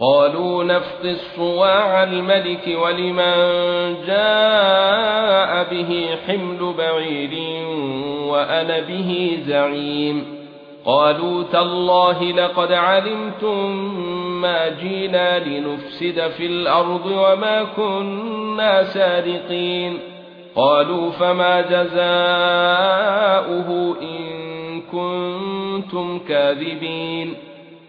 قالوا نفقد الصواع الملك ولمن جاء به حمل بعير وأنا به زعيم. قالوا تالله لقد علمتم ما جينا لنفسد في الأرض وما كنا سارقين. قالوا فما جزاؤه إن كنتم كاذبين.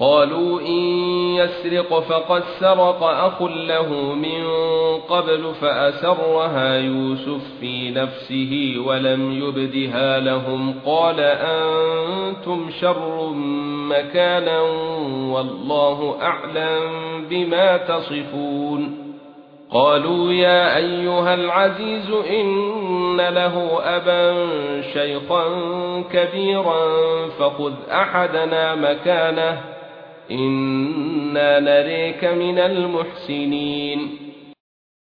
قالوا إن يسرق فقد سرق أخ له من قبل فأسرها يوسف في نفسه ولم يبدها لهم. قال أنتم شر مكانا والله أعلم بما تصفون. قالوا يا أيها العزيز إن له أبا شيخا كبيرا فخذ أحدنا مكانه. إنا نريك من المحسنين